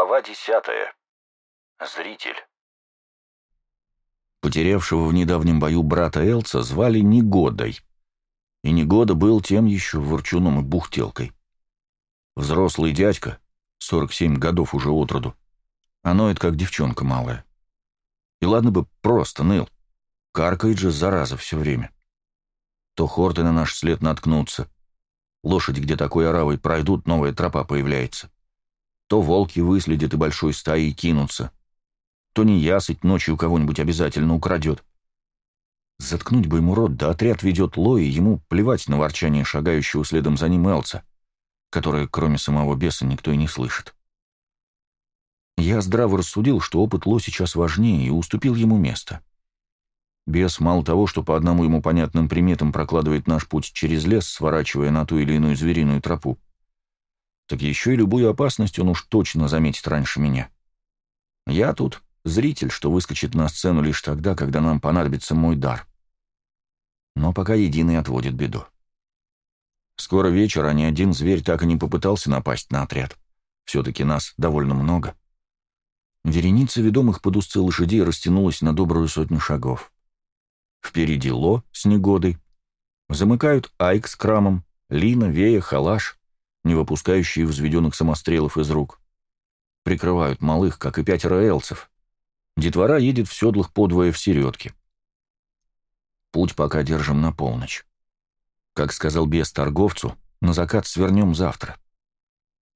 Глава десятая. Зритель. Потерявшего в недавнем бою брата Элца звали Негодой. И Негода был тем еще ворчуном и бухтелкой. Взрослый дядька, 47 годов уже от роду, а ноет, как девчонка малая. И ладно бы просто ныл. Каркает же, зараза, все время. То хорты на наш след наткнутся. Лошади, где такой оравой пройдут, новая тропа появляется. То волки выследят и большой стаей кинутся. То не ясыть ночью кого-нибудь обязательно украдет. Заткнуть бы ему рот, да отряд ведет Лои, ему плевать на ворчание шагающего следом за ним Элца, которое, кроме самого беса, никто и не слышит. Я здраво рассудил, что опыт Ло сейчас важнее, и уступил ему место. Бес мало того, что по одному ему понятным приметам прокладывает наш путь через лес, сворачивая на ту или иную звериную тропу, так еще и любую опасность он уж точно заметит раньше меня. Я тут зритель, что выскочит на сцену лишь тогда, когда нам понадобится мой дар. Но пока единый отводит беду. Скоро вечер, а ни один зверь так и не попытался напасть на отряд. Все-таки нас довольно много. Вереница ведомых под узцы лошадей растянулась на добрую сотню шагов. Впереди Ло с негодой. Замыкают Айк с Крамом, Лина, Вея, Халаш, не выпускающие взведенных самострелов из рук. Прикрывают малых, как и пятеро элцев. Детвора едет в седлах подвое в середке. Путь пока держим на полночь. Как сказал бес торговцу, на закат свернем завтра.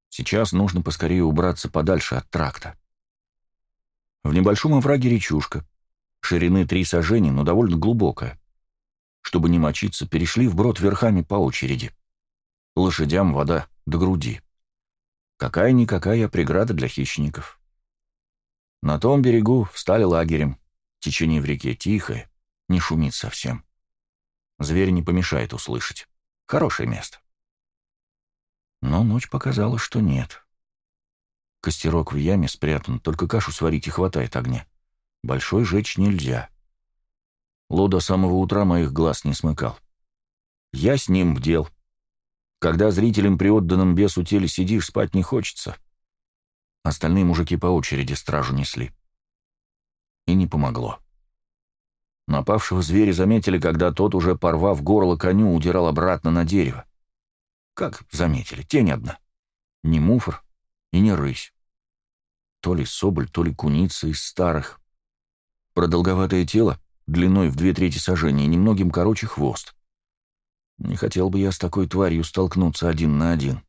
Сейчас нужно поскорее убраться подальше от тракта. В небольшом овраге речушка. Ширины три сажени, но довольно глубокая. Чтобы не мочиться, перешли вброд верхами по очереди. Лошадям вода до груди. Какая-никакая преграда для хищников. На том берегу встали лагерем. Течение в реке тихое, не шумит совсем. Зверь не помешает услышать. Хорошее место. Но ночь показала, что нет. Костерок в яме спрятан, только кашу сварить и хватает огня. Большой жечь нельзя. Ло до самого утра моих глаз не смыкал. Я с ним бдел. Когда зрителям при отданном бесу теле сидишь, спать не хочется. Остальные мужики по очереди стражу несли. И не помогло. Напавшего зверя заметили, когда тот, уже порвав горло коню, удирал обратно на дерево. Как заметили? Тень одна. Не муфор и не рысь. То ли соболь, то ли куница из старых. Продолговатое тело, длиной в две трети сажения, немногим короче хвост. Не хотел бы я с такой тварью столкнуться один на один.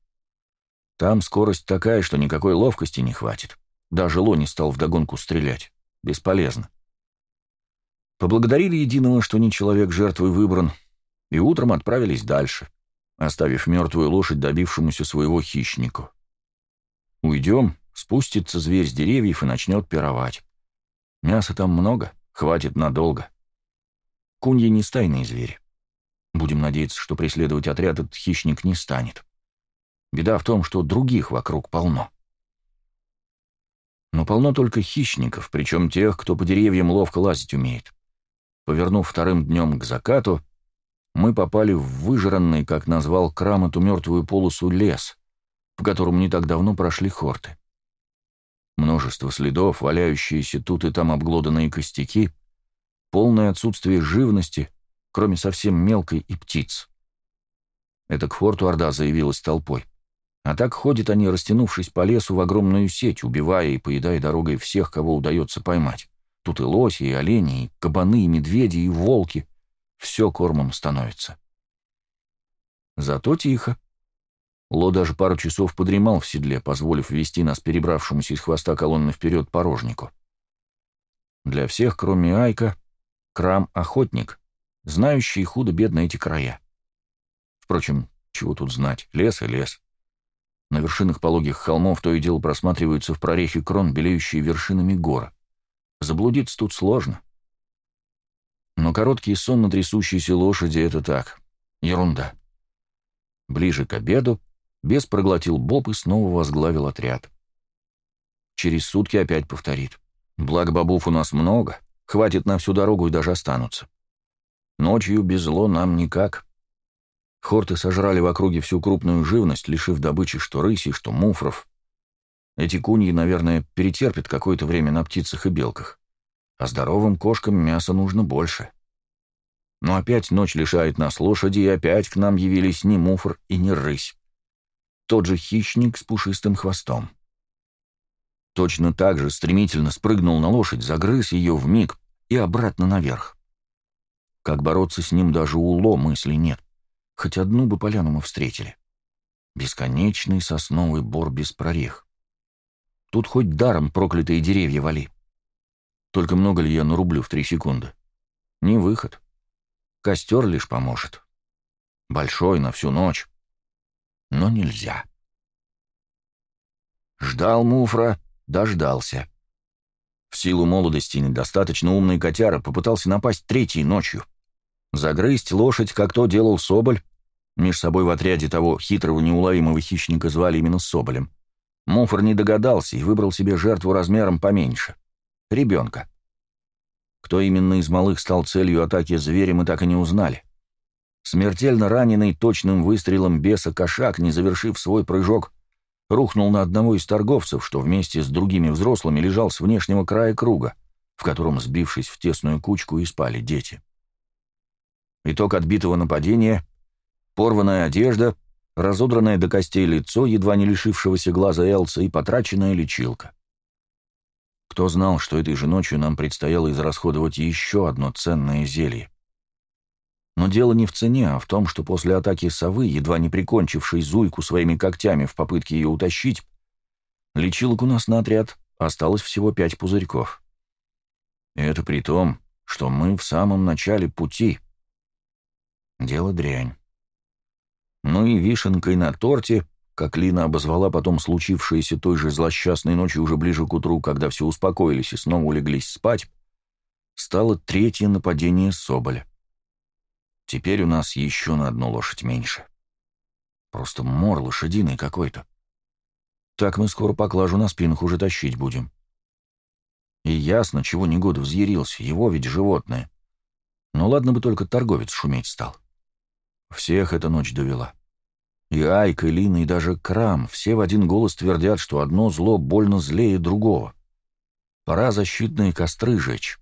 Там скорость такая, что никакой ловкости не хватит. Даже Лони стал вдогонку стрелять. Бесполезно. Поблагодарили единого, что не человек жертвой выбран, и утром отправились дальше, оставив мертвую лошадь добившемуся своего хищнику. Уйдем, спустится зверь с деревьев и начнет пировать. Мяса там много, хватит надолго. Куньи не стайные звери. Будем надеяться, что преследовать отряд этот хищник не станет. Беда в том, что других вокруг полно. Но полно только хищников, причем тех, кто по деревьям ловко лазить умеет. Повернув вторым днем к закату, мы попали в выжранный, как назвал Крам, эту мертвую полосу лес, по которому не так давно прошли хорты. Множество следов, валяющиеся тут и там обглоданные костяки, полное отсутствие живности, кроме совсем мелкой и птиц. Это к форту Орда заявилась толпой. А так ходят они, растянувшись по лесу в огромную сеть, убивая и поедая дорогой всех, кого удается поймать. Тут и лоси, и олени, и кабаны, и медведи, и волки. Все кормом становится. Зато тихо. Ло даже пару часов подремал в седле, позволив вести нас перебравшемуся из хвоста колонны вперед порожнику. Для всех, кроме Айка, Крам — охотник, знающий худо-бедно эти края. Впрочем, чего тут знать, лес и лес. На вершинах пологих холмов то и дело просматриваются в прорехе крон белеющие вершинами гор. Заблудиться тут сложно. Но короткий сон на трясущейся лошади — это так, ерунда. Ближе к обеду бес проглотил боб и снова возглавил отряд. Через сутки опять повторит. Благо бобов у нас много, хватит на всю дорогу и даже останутся. Ночью без зло нам никак. Хорты сожрали в округе всю крупную живность, лишив добычи что рыси, что муфров. Эти куньи, наверное, перетерпят какое-то время на птицах и белках, а здоровым кошкам мяса нужно больше. Но опять ночь лишает нас лошади, и опять к нам явились ни муфр и ни рысь. Тот же хищник с пушистым хвостом. Точно так же стремительно спрыгнул на лошадь, загрыз ее в миг и обратно наверх. Как бороться с ним даже у Ло мысли нет. Хоть одну бы поляну мы встретили. Бесконечный сосновый бор без прорех. Тут хоть даром проклятые деревья вали. Только много ли я нарублю в три секунды? Не выход. Костер лишь поможет. Большой на всю ночь. Но нельзя. Ждал Муфра, дождался. В силу молодости недостаточно умный котяра попытался напасть третьей ночью. Загрызть лошадь, как то делал Соболь, меж собой в отряде того хитрого неуловимого хищника звали именно Соболем. Муфор не догадался и выбрал себе жертву размером поменьше. Ребенка. Кто именно из малых стал целью атаки зверя, мы так и не узнали. Смертельно раненый точным выстрелом беса кошак, не завершив свой прыжок, рухнул на одного из торговцев, что вместе с другими взрослыми лежал с внешнего края круга, в котором, сбившись в тесную кучку, и спали дети. Итог отбитого нападения — порванная одежда, разодранное до костей лицо, едва не лишившегося глаза Элса, и потраченная лечилка. Кто знал, что этой же ночью нам предстояло израсходовать еще одно ценное зелье? Но дело не в цене, а в том, что после атаки совы, едва не прикончившей Зуйку своими когтями в попытке ее утащить, лечилок у нас на отряд осталось всего пять пузырьков. И это при том, что мы в самом начале пути. Дело дрянь. Ну и вишенкой на торте, как Лина обозвала потом случившееся той же злосчастной ночью уже ближе к утру, когда все успокоились и снова улеглись спать, стало третье нападение Соболя. Теперь у нас еще на одну лошадь меньше. Просто мор лошадиный какой-то. Так мы скоро поклажу на спинах уже тащить будем. И ясно, чего негод взъярился, его ведь животное. Но ладно бы только торговец шуметь стал. Всех эта ночь довела. И Айка, и Лина, и даже Крам все в один голос твердят, что одно зло больно злее другого. Пора защитные костры жечь.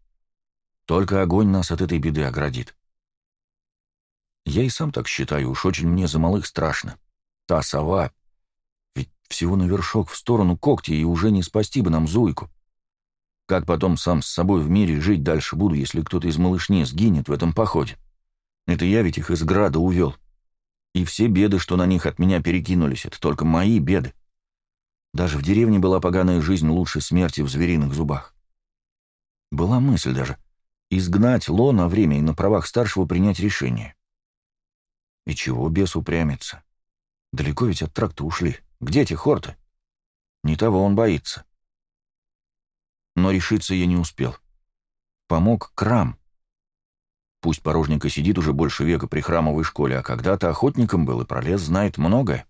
Только огонь нас от этой беды оградит. Я и сам так считаю, уж очень мне за малых страшно. Та сова. Ведь всего на вершок в сторону когти, и уже не спасти бы нам Зуйку. Как потом сам с собой в мире жить дальше буду, если кто-то из малышни сгинет в этом походе? Это я ведь их из града увел. И все беды, что на них от меня перекинулись, это только мои беды. Даже в деревне была поганая жизнь лучше смерти в звериных зубах. Была мысль даже — изгнать Ло на время и на правах старшего принять решение. И чего бес упрямится? Далеко ведь от тракта ушли. Где те хорты? Не того он боится. Но решиться я не успел. Помог Крам. Пусть порожника сидит уже больше века при храмовой школе, а когда-то охотником был и пролез знает многое.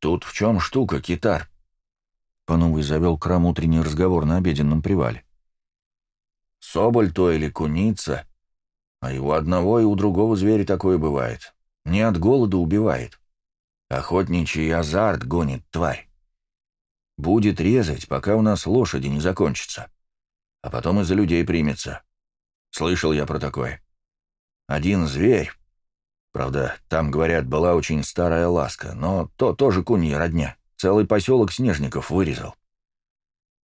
«Тут в чем штука, китар?» По новой завел Крам утренний разговор на обеденном привале. «Соболь то или куница, а его одного и у другого зверя такое бывает. Не от голода убивает. Охотничий азарт гонит тварь. Будет резать, пока у нас лошади не закончатся. А потом и за людей примется. Слышал я про такое. Один зверь. Правда, там, говорят, была очень старая ласка, но то тоже кунья родня. Целый поселок снежников вырезал.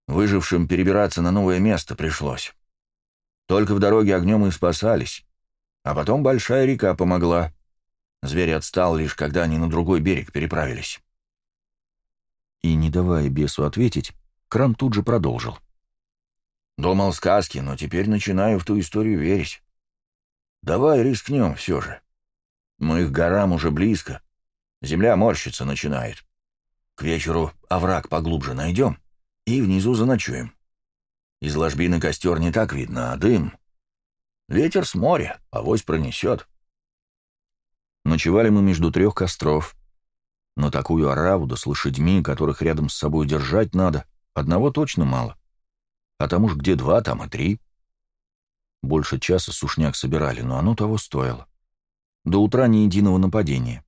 Выжившим перебираться на новое место пришлось. Только в дороге огнем и спасались. А потом большая река помогла. Зверь отстал лишь, когда они на другой берег переправились. И, не давая бесу ответить, Крам тут же продолжил. Думал сказки, но теперь начинаю в ту историю верить. Давай рискнем все же. Мы к горам уже близко. Земля морщиться начинает. К вечеру овраг поглубже найдем и внизу заночуем. Из ложбины костер не так видно, а дым. Ветер с моря, авось пронесет. Ночевали мы между трех костров. Но такую ораву, да с лошадьми, которых рядом с собой держать надо, одного точно мало. А там уж где два, там и три. Больше часа сушняк собирали, но оно того стоило. До утра ни единого нападения.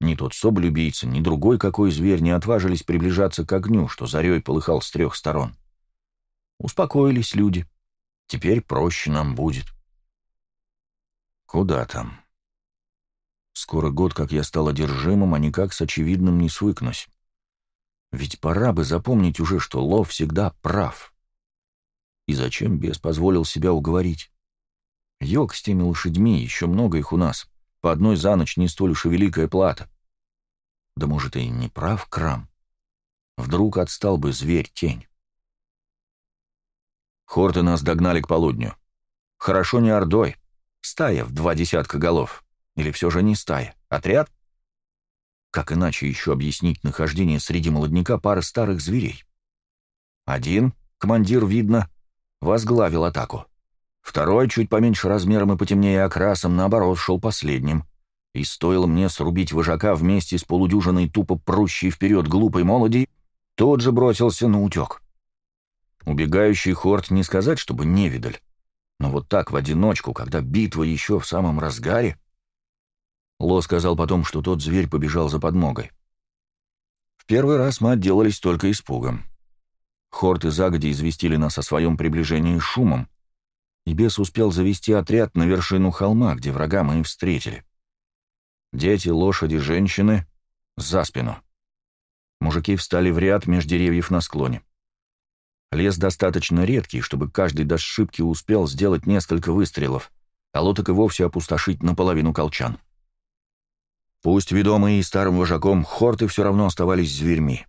Ни тот соболюбийца, ни другой какой зверь не отважились приближаться к огню, что зарей полыхал с трех сторон. Успокоились люди. Теперь проще нам будет. Куда там? Скоро год, как я стал одержимым, а никак с очевидным не свыкнусь. Ведь пора бы запомнить уже, что Лов всегда прав. И зачем бес позволил себя уговорить? Йог с теми лошадьми, еще много их у нас. По одной за ночь не столь уж и великая плата. Да может, и не прав Крам. Вдруг отстал бы зверь-тень. Хорты нас догнали к полудню. Хорошо не ордой. Стая в два десятка голов. Или все же не стая? Отряд? Как иначе еще объяснить нахождение среди молодняка пары старых зверей? Один, командир, видно, возглавил атаку. Второй, чуть поменьше размером и потемнее окрасом, наоборот, шел последним. И стоило мне срубить вожака вместе с полудюжиной тупо прущей вперед глупой молоди, тот же бросился на утек. Убегающий хорт не сказать, чтобы не видаль, но вот так в одиночку, когда битва еще в самом разгаре... Ло сказал потом, что тот зверь побежал за подмогой. В первый раз мы отделались только испугом. Хорты загоди известили нас о своем приближении шумом, и бес успел завести отряд на вершину холма, где врага мы и встретили. Дети, лошади, женщины — за спину. Мужики встали в ряд меж деревьев на склоне. Лес достаточно редкий, чтобы каждый до сшибки успел сделать несколько выстрелов, а лоток и вовсе опустошить наполовину колчан. Пусть ведомые и старым вожаком, хорты все равно оставались зверьми.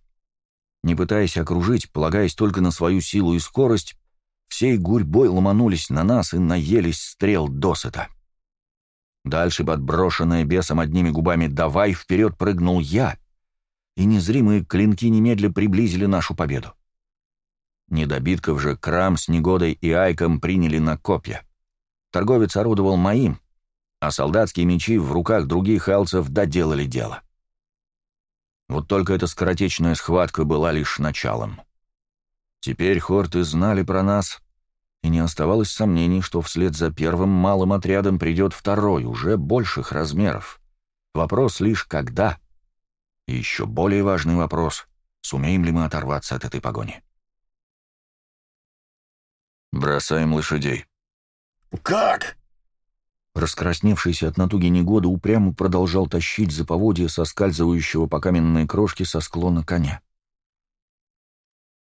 Не пытаясь окружить, полагаясь только на свою силу и скорость, всей гурьбой ломанулись на нас и наелись стрел досыта. Дальше, подброшенная бесом одними губами «давай», вперед прыгнул я, и незримые клинки немедля приблизили нашу победу. Недобитков же Крам с Негодой и Айком приняли на копья. Торговец орудовал моим, а солдатские мечи в руках других алцев доделали дело. Вот только эта скоротечная схватка была лишь началом. Теперь хорты знали про нас, и не оставалось сомнений, что вслед за первым малым отрядом придет второй, уже больших размеров. Вопрос лишь когда. И еще более важный вопрос — сумеем ли мы оторваться от этой погони? «Бросаем лошадей». «Как?» Раскрасневшийся от натуги негода упрямо продолжал тащить за поводья соскальзывающего по каменной крошке со склона коня.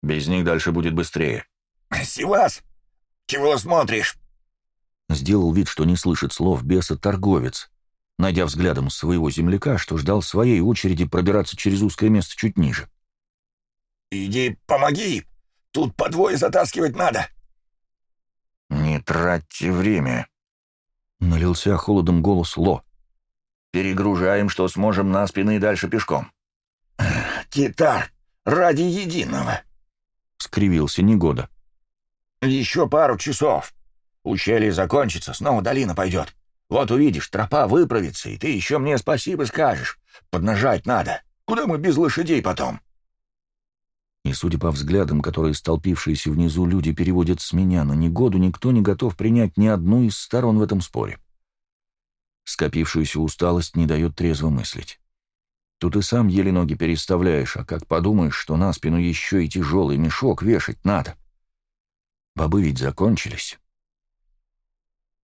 «Без них дальше будет быстрее». «Сивас, чего смотришь?» Сделал вид, что не слышит слов беса торговец, найдя взглядом своего земляка, что ждал своей очереди пробираться через узкое место чуть ниже. «Иди помоги, тут по двое затаскивать надо». «Не тратьте время», Налился холодом голос Ло. «Перегружаем, что сможем на спины и дальше пешком». «Китар, ради единого!» — скривился Негода. «Еще пару часов. Ущелье закончится, снова долина пойдет. Вот увидишь, тропа выправится, и ты еще мне спасибо скажешь. Поднажать надо. Куда мы без лошадей потом?» И, судя по взглядам, которые столпившиеся внизу люди переводят с меня на негоду, никто не готов принять ни одну из сторон в этом споре. Скопившуюся усталость не дает трезво мыслить. Тут и сам еле ноги переставляешь, а как подумаешь, что на спину еще и тяжелый мешок вешать надо. Бобы ведь закончились.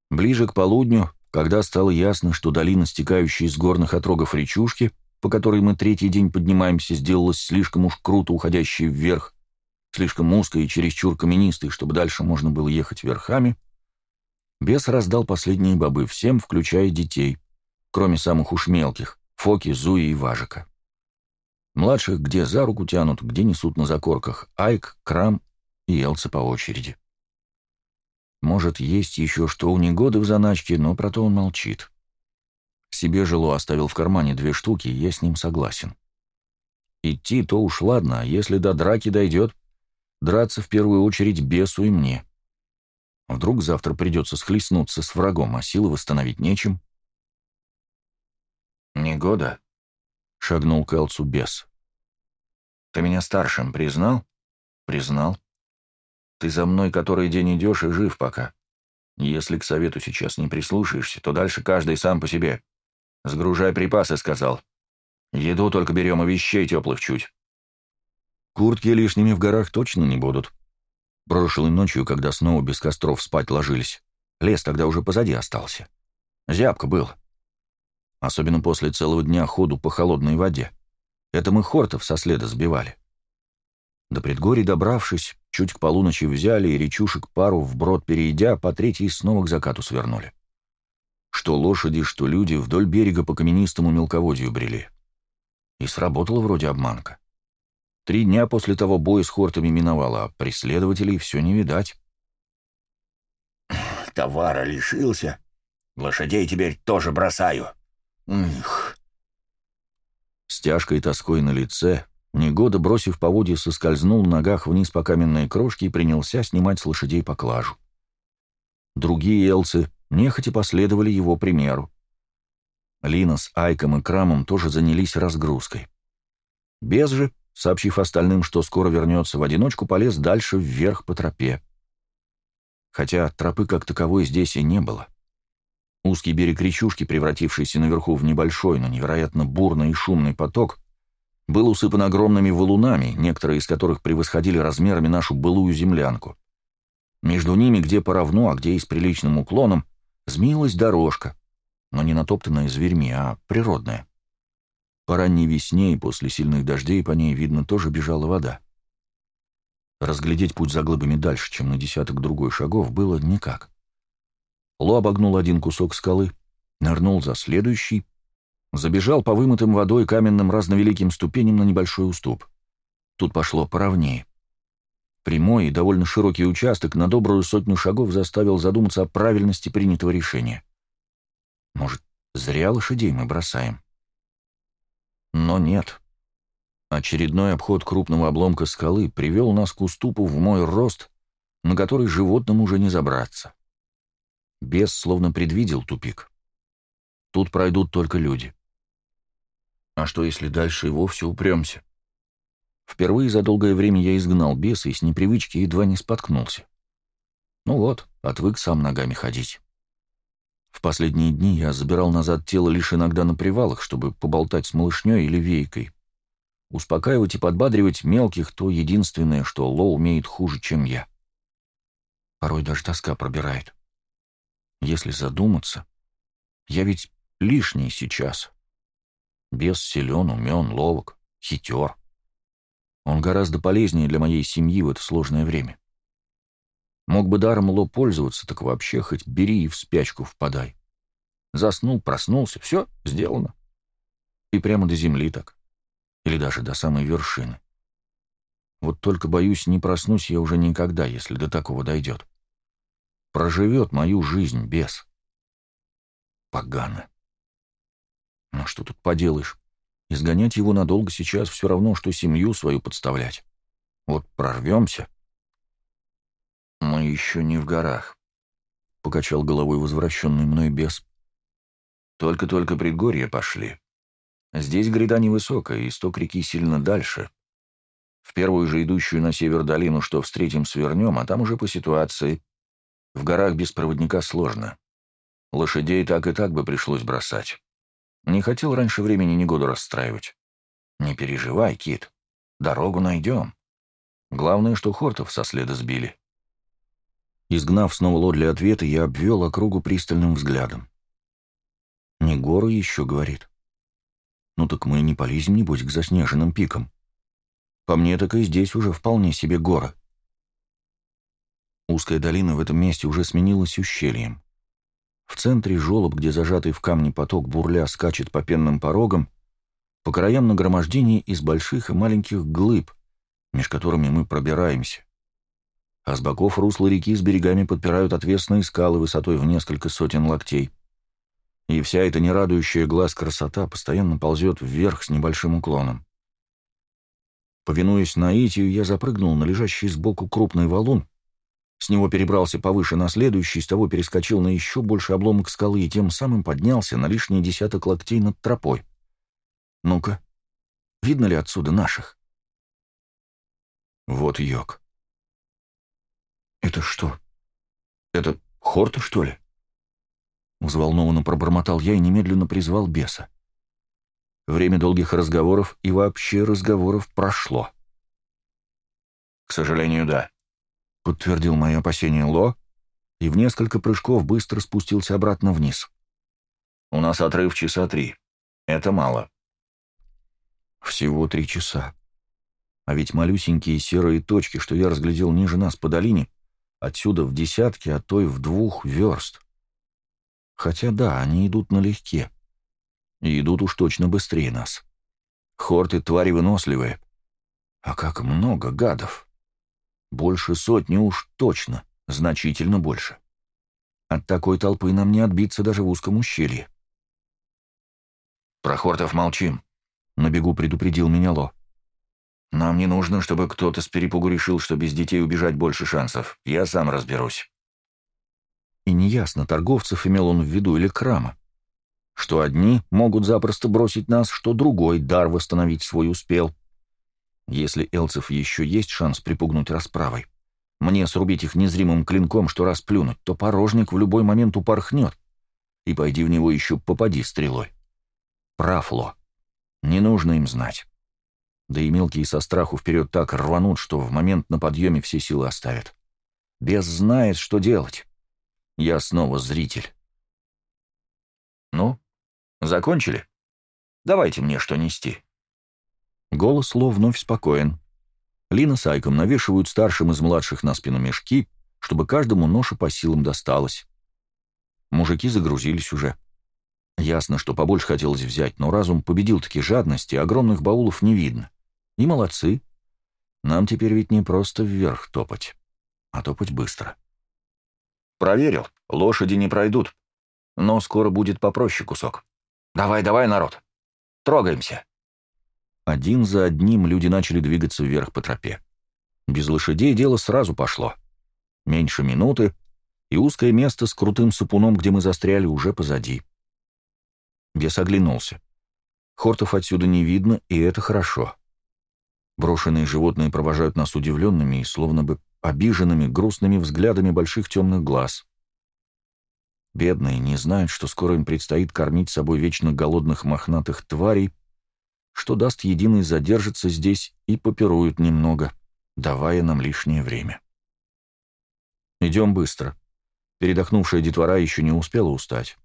Ближе к полудню, когда стало ясно, что долина, стекающая из горных отрогов речушки, по которой мы третий день поднимаемся, сделалась слишком уж круто уходящей вверх, слишком узкой и чересчур каменистой, чтобы дальше можно было ехать верхами, бес раздал последние бобы всем, включая детей, кроме самых уж мелких — Фоки, Зуи и Важика. Младших где за руку тянут, где несут на закорках Айк, Крам и Элца по очереди. Может, есть еще что у негоды в заначке, но про то он молчит. Себе жило оставил в кармане две штуки, я с ним согласен. Идти то уж ладно, а если до драки дойдет, драться в первую очередь бесу и мне. Вдруг завтра придется схлестнуться с врагом, а силы восстановить нечем. «Негода», — шагнул к Элцу бес. «Ты меня старшим признал?» «Признал. Ты за мной который день идешь и жив пока. Если к совету сейчас не прислушаешься, то дальше каждый сам по себе. «Сгружай припасы», — сказал. Еду только берем и вещей теплых чуть. Куртки лишними в горах точно не будут. Прошлой ночью, когда снова без костров спать ложились, лес тогда уже позади остался. Зябко был. Особенно после целого дня ходу по холодной воде. Это мы хортов со следа сбивали. До предгорий добравшись, чуть к полуночи взяли и речушек пару вброд перейдя, по третьей снова к закату свернули. Что лошади, что люди вдоль берега по каменистому мелководью брели. И сработала вроде обманка. Три дня после того боя с хортами миновало, а преследователей все не видать. «Товара лишился. Лошадей теперь тоже бросаю. Их!» С тяжкой тоской на лице Негода, бросив поводья, соскользнул в ногах вниз по каменной крошке и принялся снимать с лошадей поклажу. Другие элцы нехотя последовали его примеру. Лина с Айком и Крамом тоже занялись разгрузкой. Без же, сообщив остальным, что скоро вернется, в одиночку полез дальше вверх по тропе. Хотя тропы как таковой здесь и не было. Узкий берег речушки, превратившийся наверху в небольшой, но невероятно бурный и шумный поток, был усыпан огромными валунами, некоторые из которых превосходили размерами нашу былую землянку. Между ними, где поровну, а где и с приличным уклоном, змеилась дорожка, но не натоптанная зверьми, а природная. По ранней весне и после сильных дождей по ней, видно, тоже бежала вода. Разглядеть путь за глыбами дальше, чем на десяток другой шагов, было никак. Ло обогнул один кусок скалы, нырнул за следующий, Забежал по вымытым водой каменным разновеликим ступеням на небольшой уступ. Тут пошло поровнее. Прямой и довольно широкий участок на добрую сотню шагов заставил задуматься о правильности принятого решения. Может, зря лошадей мы бросаем? Но нет. Очередной обход крупного обломка скалы привел нас к уступу в мой рост, на который животным уже не забраться. Бес словно предвидел тупик. Тут пройдут только люди. А что, если дальше и вовсе упремся? Впервые за долгое время я изгнал беса и с непривычки едва не споткнулся. Ну вот, отвык сам ногами ходить. В последние дни я забирал назад тело лишь иногда на привалах, чтобы поболтать с малышней или вейкой. Успокаивать и подбадривать мелких — то единственное, что Ло умеет хуже, чем я. Порой даже тоска пробирает. Если задуматься, я ведь лишний сейчас. Бес силен, умен, ловок, хитер. Он гораздо полезнее для моей семьи в это сложное время. Мог бы даром Ло пользоваться, так вообще хоть бери и в спячку впадай. Заснул, проснулся, все, сделано. И прямо до земли так. Или даже до самой вершины. Вот только, боюсь, не проснусь я уже никогда, если до такого дойдет. Проживет мою жизнь без. Погано. Но что тут поделаешь? Изгонять его надолго сейчас все равно, что семью свою подставлять. Вот прорвемся. Мы еще не в горах, — покачал головой возвращенный мной бес. Только-только предгорье пошли. Здесь гряда невысокая, исток реки сильно дальше. В первую же идущую на север долину, что встретим, свернем, а там уже по ситуации. В горах без проводника сложно. Лошадей так и так бы пришлось бросать. Не хотел раньше времени негоду расстраивать. Не переживай, Кит. Дорогу найдем. Главное, что Хортов со следа сбили. Изгнав снова Ло для ответа, я обвел округу пристальным взглядом. «Не горы еще», — говорит. «Ну так мы не полезем, небось, к заснеженным пикам. По мне, так и здесь уже вполне себе гора». Узкая долина в этом месте уже сменилась ущельем. В центре желоб, где зажатый в камне поток бурля скачет по пенным порогам, по краям нагромождение из больших и маленьких глыб, меж которыми мы пробираемся. А с боков русла реки с берегами подпирают отвесные скалы высотой в несколько сотен локтей. И вся эта нерадующая глаз красота постоянно ползет вверх с небольшим уклоном. Повинуясь наитию, я запрыгнул на лежащий сбоку крупный валун с него перебрался повыше на следующий, с того перескочил на еще больше обломок скалы и тем самым поднялся на лишний десяток локтей над тропой. Ну-ка, видно ли отсюда наших? Вот йог. Это что? Это хорта, что ли? Взволнованно пробормотал я и немедленно призвал беса. Время долгих разговоров и вообще разговоров прошло. «К сожалению, да», — подтвердил мое опасение Ло, и в несколько прыжков быстро спустился обратно вниз. «У нас отрыв часа три. Это мало». Всего три часа. А ведь малюсенькие серые точки, что я разглядел ниже нас по долине, отсюда в десятки, а то и в двух верст. Хотя да, они идут налегке. И идут уж точно быстрее нас. Хорты твари выносливые. А как много гадов. Больше сотни уж точно, значительно больше. От такой толпы нам не отбиться даже в узком ущелье. «Про хортов молчим», — на бегу предупредил меня Ло. «Нам не нужно, чтобы кто-то с перепугу решил, что без детей убежать больше шансов. Я сам разберусь». И неясно, торговцев имел он в виду или крама. Что одни могут запросто бросить нас, что другой дар восстановить свой успел. Если Элцев еще есть шанс припугнуть расправой, мне срубить их незримым клинком, что расплюнуть, то порожник в любой момент упорхнет, и пойди в него еще попади стрелой. Прав Ло. Не нужно им знать. Да и мелкие со страху вперед так рванут, что в момент на подъеме все силы оставят. Бес знает, что делать. Я снова зритель. «Ну, закончили? Давайте мне что нести». Голос Ло вновь спокоен. Лина с Айком навешивают старшим из младших на спину мешки, чтобы каждому ноша по силам досталось. Мужики загрузились уже. Ясно, что побольше хотелось взять, но разум победил таки жадности, огромных баулов не видно. И молодцы. Нам теперь ведь не просто вверх топать, а топать быстро. Проверил, лошади не пройдут. Но скоро будет попроще кусок. Давай, давай, народ. Трогаемся. Один за одним люди начали двигаться вверх по тропе. Без лошадей дело сразу пошло. Меньше минуты, и узкое место с крутым сапуном, где мы застряли, уже позади. Бес оглянулся. Хортов отсюда не видно, и это хорошо. Брошенные животные провожают нас удивленными и словно бы обиженными, грустными взглядами больших темных глаз. Бедные не знают, что скоро им предстоит кормить собой вечно голодных мохнатых тварей, что даст единый задержаться здесь и попируют немного, давая нам лишнее время. Идем быстро. Передохнувшая детвора еще не успела устать.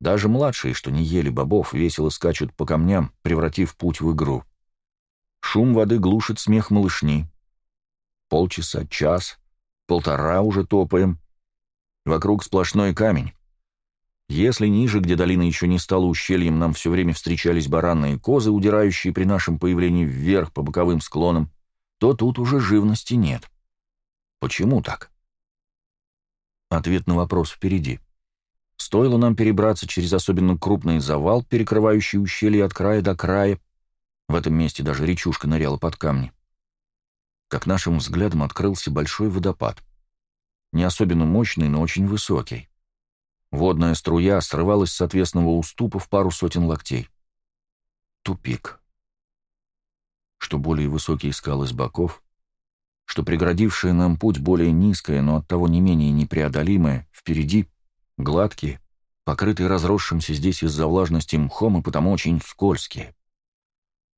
Даже младшие, что не ели бобов, весело скачут по камням, превратив путь в игру. Шум воды глушит смех малышни. Полчаса, час, полтора уже топаем. Вокруг сплошной камень. Если ниже, где долина еще не стала ущельем, нам все время встречались баранные козы, удирающие при нашем появлении вверх по боковым склонам, то тут уже живности нет. Почему так? Ответ на вопрос впереди. Стоило нам перебраться через особенно крупный завал, перекрывающий ущелье от края до края, в этом месте даже речушка ныряла под камни. Как нашим взглядом открылся большой водопад. Не особенно мощный, но очень высокий. Водная струя срывалась с отвесного уступа в пару сотен локтей. Тупик. Что более высокие скалы с боков, что преградившая нам путь более низкая, но оттого не менее непреодолимая, впереди, гладкие, покрытые разросшимся здесь из-за влажности мхом и потому очень скользкие.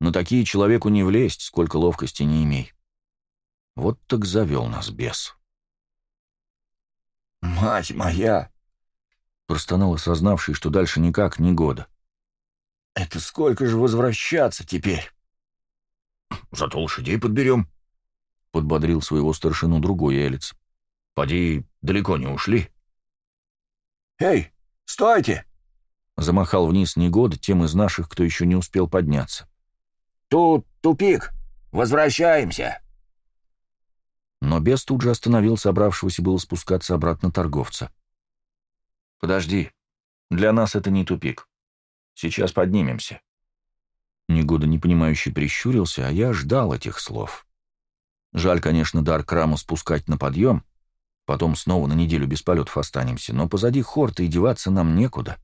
На такие человеку не влезть, сколько ловкости не имей. Вот так завел нас бес. «Мать моя!» — простонал осознавший, что дальше никак не года. «Это сколько же возвращаться теперь?» «Зато лошадей подберем», — подбодрил своего старшину другой элец. «Поди, далеко не ушли». «Эй, стойте!» — замахал вниз Негода тем из наших, кто еще не успел подняться. «Тут тупик. Возвращаемся!» Но бес тут же остановил собравшегося было спускаться обратно торговца. «Подожди. Для нас это не тупик. Сейчас поднимемся». Негода непонимающе прищурился, а я ждал этих слов. Жаль, конечно, дар Краму спускать на подъем, потом снова на неделю без полетов останемся, но позади хорта и деваться нам некуда.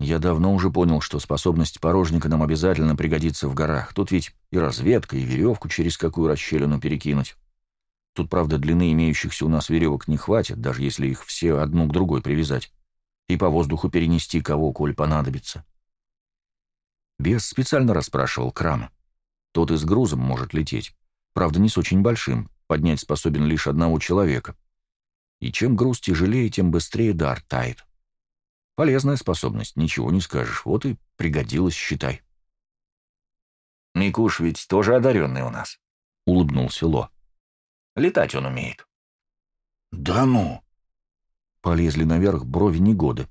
Я давно уже понял, что способность порожника нам обязательно пригодится в горах. Тут ведь и разведка, и веревку через какую расщелину перекинуть. Тут, правда, длины имеющихся у нас веревок не хватит, даже если их все одну к другой привязать, и по воздуху перенести кого, коль понадобится. Бес специально расспрашивал Крама. Тот и с грузом может лететь, правда, не с очень большим, поднять способен лишь одного человека. И чем груз тяжелее, тем быстрее дар тает. Полезная способность, ничего не скажешь, вот и пригодилась, считай. «Микуш ведь тоже одаренный у нас», — улыбнулся Ло. «Летать он умеет». «Да ну!» Полезли наверх брови негоды.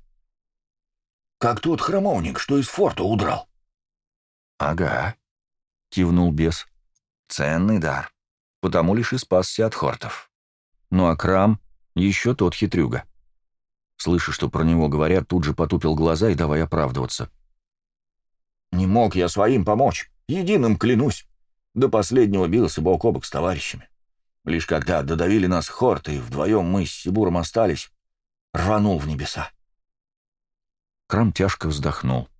«Как тот храмовник, что из форта удрал». «Ага», — кивнул бес. «Ценный дар, потому лишь и спасся от хортов». Ну а Крам — еще тот хитрюга. Слыша, что про него говорят, тут же потупил глаза и давай оправдываться. «Не мог я своим помочь, единым клянусь. До последнего бился бок о бок с товарищами. Лишь когда додавили нас хорты, и вдвоем мы с Сибуром остались, рванул в небеса. Крам тяжко вздохнул.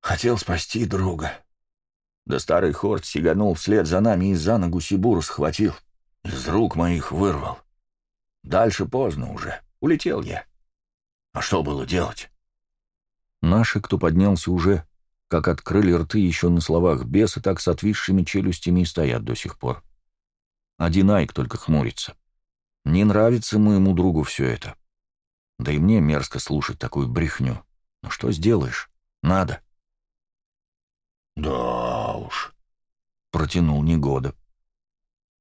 Хотел спасти друга. Да старый хорт сиганул вслед за нами и за ногу Сибуру схватил. Из рук моих вырвал. Дальше поздно уже. Улетел я. А что было делать? Наши, кто поднялся уже, как открыли рты еще на словах беса, так с отвисшими челюстями и стоят до сих пор. Один Айк только хмурится. Не нравится моему другу все это. Да и мне мерзко слушать такую брехню. Но что сделаешь? Надо. «Да уж», — протянул Негода.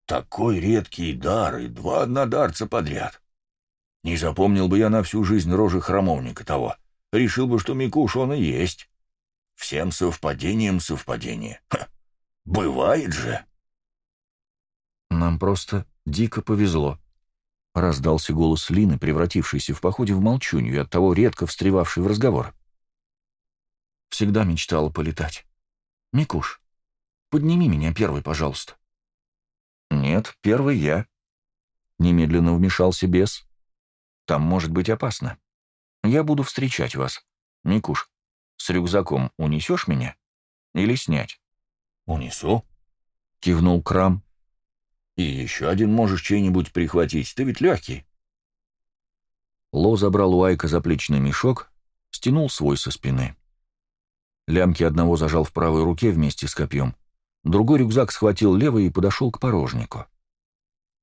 «Такой редкий дар и два однодарца подряд. Не запомнил бы я на всю жизнь рожи храмовника того. Решил бы, что Микуш он и есть. Всем совпадением совпадение. Ха, бывает же». «Нам просто дико повезло», — раздался голос Лины, превратившийся в походе в молчунью и оттого редко встревавший в разговор. «Всегда мечтала полетать. Микуш, подними меня первый, пожалуйста». «Нет, первый я», — немедленно вмешался бес. «Там может быть опасно. Я буду встречать вас. Микуш, с рюкзаком унесешь меня? Или снять?» «Унесу», — кивнул Крам. И еще один можешь чей-нибудь прихватить, ты ведь легкий. Ло забрал у Айка заплечный мешок, стянул свой со спины. Лямки одного зажал в правой руке вместе с копьем, другой рюкзак схватил левый и подошел к порожнику.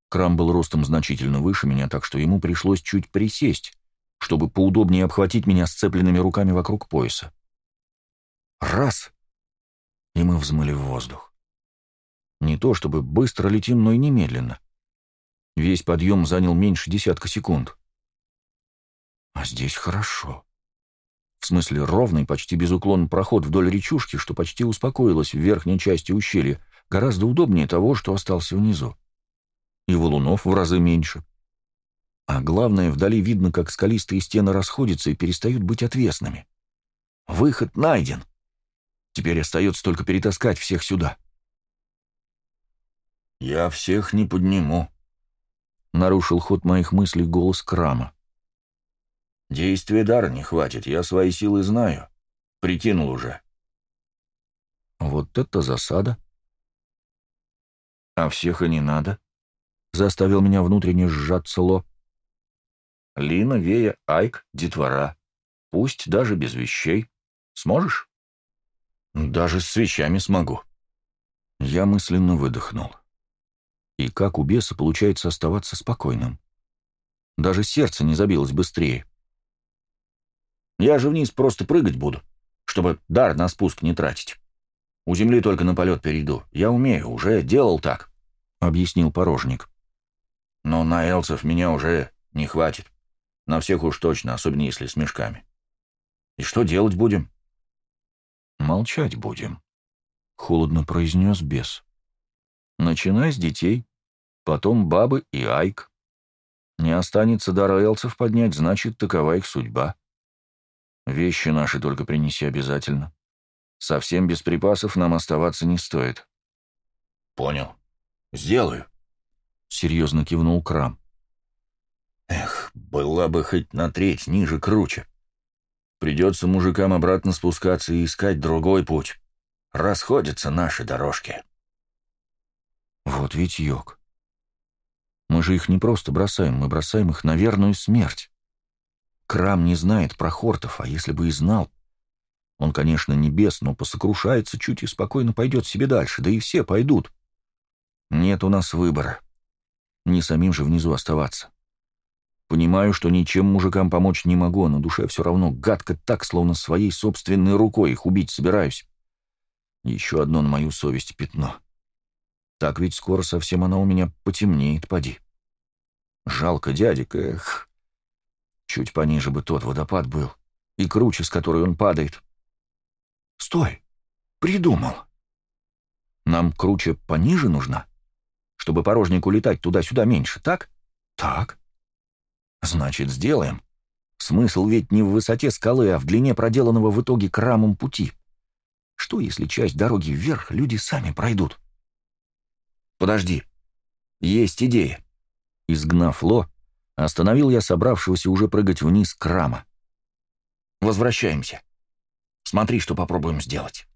Крам был ростом значительно выше меня, так что ему пришлось чуть присесть, чтобы поудобнее обхватить меня сцепленными руками вокруг пояса. Раз! И мы взмыли в воздух. Не то чтобы быстро летим, но и немедленно. Весь подъем занял меньше десятка секунд. А здесь хорошо. В смысле, ровный, почти без уклона проход вдоль речушки, что почти успокоилась в верхней части ущелья, гораздо удобнее того, что остался внизу. И валунов в разы меньше. А главное, вдали видно, как скалистые стены расходятся и перестают быть отвесными. Выход найден. Теперь остается только перетаскать всех сюда. «Я всех не подниму», — нарушил ход моих мыслей голос Крама. «Действия дара не хватит, я свои силы знаю. Прикинул уже». «Вот это засада!» «А всех и не надо», — заставил меня внутренне сжаться Ло. «Лина, Вея, Айк, детвора. Пусть даже без вещей. Сможешь?» «Даже с свечами смогу». Я мысленно выдохнул. И как у беса получается оставаться спокойным? Даже сердце не забилось быстрее. «Я же вниз просто прыгать буду, чтобы дар на спуск не тратить. У земли только на полет перейду. Я умею, уже делал так», — объяснил порожник. «Но на элцев меня уже не хватит. На всех уж точно, особенно если с мешками. И что делать будем?» «Молчать будем», — холодно произнес бес. Начинай с детей, потом бабы и Айк. Не останется дара элцев поднять, значит, такова их судьба. Вещи наши только принеси обязательно. Совсем без припасов нам оставаться не стоит. Понял. Сделаю. Серьезно кивнул Крам. Эх, была бы хоть на треть ниже круче. Придется мужикам обратно спускаться и искать другой путь. Расходятся наши дорожки. Вот ведь йог. Мы же их не просто бросаем, мы бросаем их на верную смерть. Крам не знает про Хортов, а если бы и знал, Он, конечно, не бес, но посокрушается чуть и спокойно пойдет себе дальше, да и все пойдут. Нет у нас выбора. Не самим же внизу оставаться. Понимаю, что ничем мужикам помочь не могу, но душе все равно гадко так, словно своей собственной рукой их убить собираюсь. Еще одно на мою совесть пятно. Так ведь скоро совсем она у меня потемнеет, поди. Жалко дядик, эх. Чуть пониже бы тот водопад был, и круче, с которой он падает. Стой! Придумал! Нам круче пониже нужна, чтобы порожнику летать туда-сюда меньше, так? Так. Значит, сделаем. Смысл ведь не в высоте скалы, а в длине проделанного в итоге крамом пути. Что, если часть дороги вверх люди сами пройдут? Подожди. Есть идея. Изгнав Ло, остановил я собравшегося уже прыгать вниз крама. Возвращаемся. Смотри, что попробуем сделать.